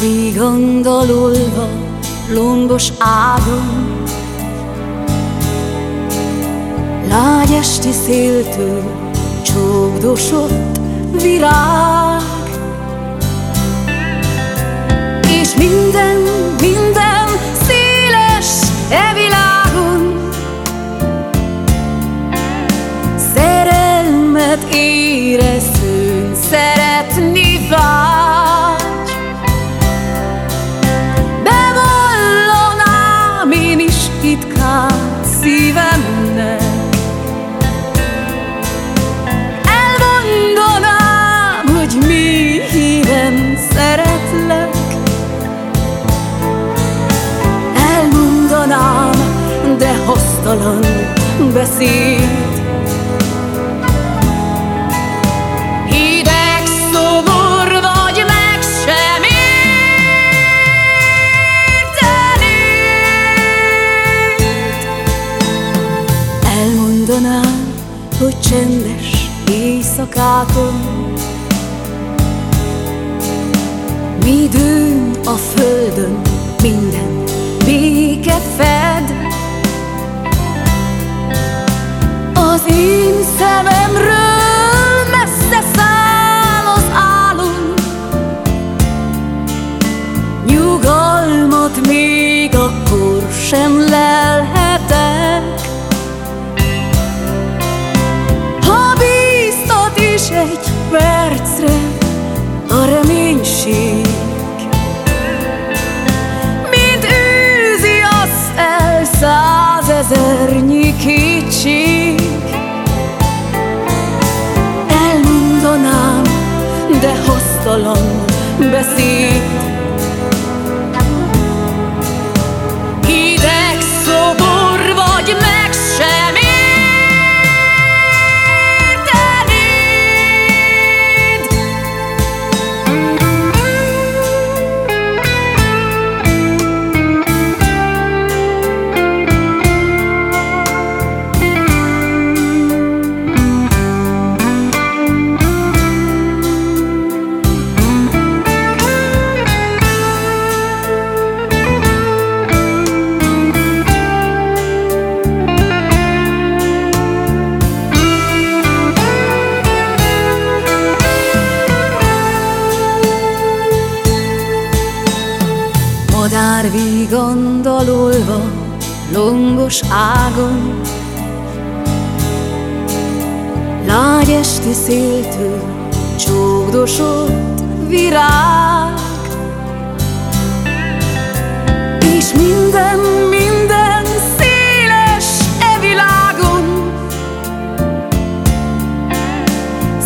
vígan dalolva, lombos ágon. Lágy esti széltől csókdosott virág beszéd Hideg szobor vagy meg sem értenéd. Elmondanám, hogy csendes éjszakákon Mi dőn a földön minden béket fed a reménység Mint űzi azt el százezernyi kétség. Elmondanám, de hasztalan beszéd Madár vígan dalolva, longos ágon. Lágy esti széltől csókdosott virág. És minden, minden széles e világon.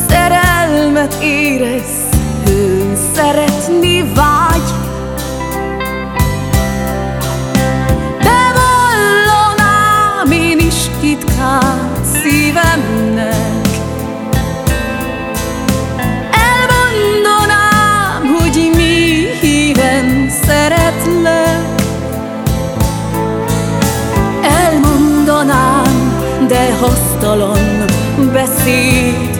Szerelmet érez, hőn szeretni hasztalan beszéd